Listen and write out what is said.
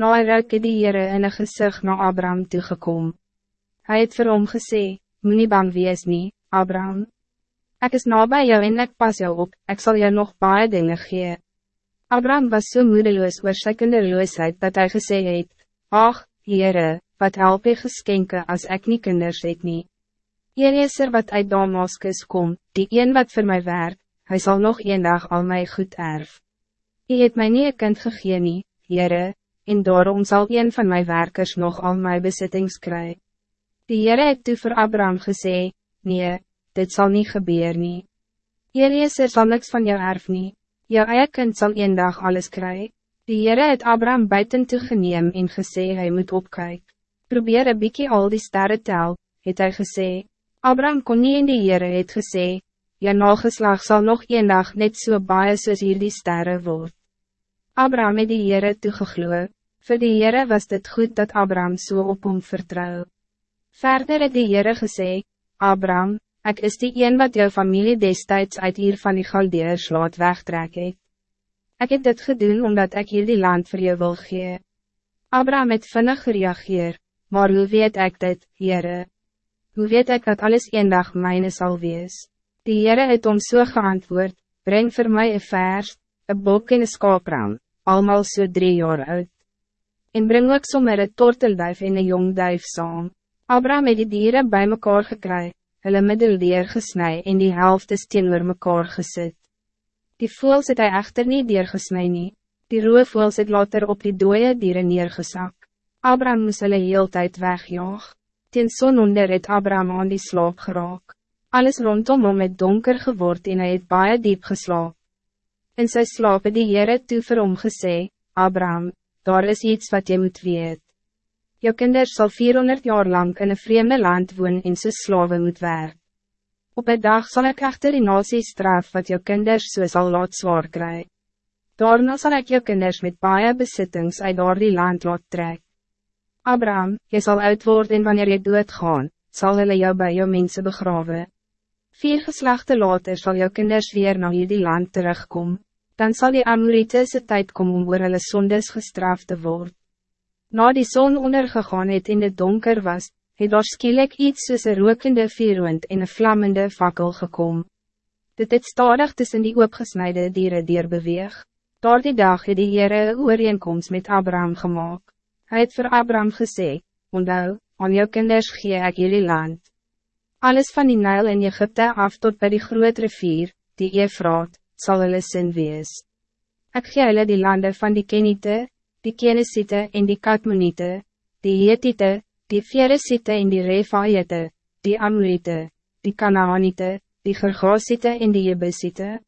Na hy ruik het die Heere in een gezicht na Abraham toegekom. Hij het vir hom gesê, moet nie bang wees nie, Abraham. Ik is nabij jou en ik pas jou op, ik zal jou nog baie dingen gee. Abraham was zo so moedeloos oor sy kinderloosheid dat hij gesê het, Ach, Heere, wat help jy geskenke als ik niet kinders het nie. Jereser wat uit Damaskus kom, die een wat voor mij werk, hij zal nog een dag al mij goed erf. Je het mij niet een kind gegee nie, Heere, en daarom zal een van mijn werkers nog al mijn bezittings krijgen. Die Heere het toe vir Abraham gesê, nee, dit zal niet gebeuren. nie. Eliezer sal niks van jou erf nie, jou eie kind sal een dag alles krijgen. Die Heere het Abraham buiten toe geneem en gesê hy moet opkyk. Probeer een bykie al die sterren tel, het hy gesê. Abraham kon nie en die Heere het gesê, jou nageslag zal nog een dag net so baie soos hier die sterren word. Abraham het die Heere toegegloe, vir die Heere was dit goed dat Abraham so op hom vertrouw. Verder het die Heere gesê, Abraham, ik is die een wat jou familie destijds uit hier van die Galdeers laat wegtrek het. Ek het dit gedoen omdat ik hier die land voor jou wil gee. Abraham het vinnig gereageer, maar hoe weet ik dit, Heere? Hoe weet ik dat alles een dag myne sal wees? Die Heere het om so geantwoord, breng voor mij een vers, een bok en een skaapram, allemaal so drie jaar oud. En breng ook sommer een tortelduif en een jong duif saam. Abraham het die dieren bij mekaar gekry, hulle middeldeer gesnij en die helft is teenoor mekaar gesit. Die voels het hy echter nie deurgesnij nie, die roe voels het later op die dooie dieren neergesak. Abraham moes hulle heel tyd wegjaag. Ten son onder het Abraham aan die slaap geraak. Alles rondom hom het donker geword en hy het baie diep geslaap. In sy slaap het die Heere toe vir hom gesê, Abraham, daar is iets wat je moet weet. Jou kinders zal 400 jaar lang in een vreemde land woon en sy slawe moet werk. Op een dag zal ik echter die nasie straf wat jou kinders so sal laat zwaar kry. Daarna zal ik jou kinders met baie besittings uit door die land laat trek. Abraham, je zal uitword en wanneer je doodgaan, zal hulle jou bij jou mensen begraven. Vier geslachten later zal jou kinders weer naar die land terugkomen. Dan zal die Amoritische tijd komen om oor hulle sondes gestraft te worden. Na die zon ondergegaan het in het donker was, het daar skielik iets soos een rokende vierwind en een vlammende fakkel gekom. Dit het stadig tussen die oopgesnijde dieren dier beweeg. Door die dag het die Heere ooreenkomst met Abraham gemaakt. Hij het voor Abraham gesê, onthou, aan jou kinders gee ek jullie land. Alles van die Nijl in Egypte af tot bij die groot rivier, die Efraat, zal hulle sin wees. Ek gee hulle die landen van die Kenite, die Kenesite en die Katmonite, die Hetite, die Veresite en die Refaite, die Amrite, die Kanaanite, die Gergosite en die Jebusite.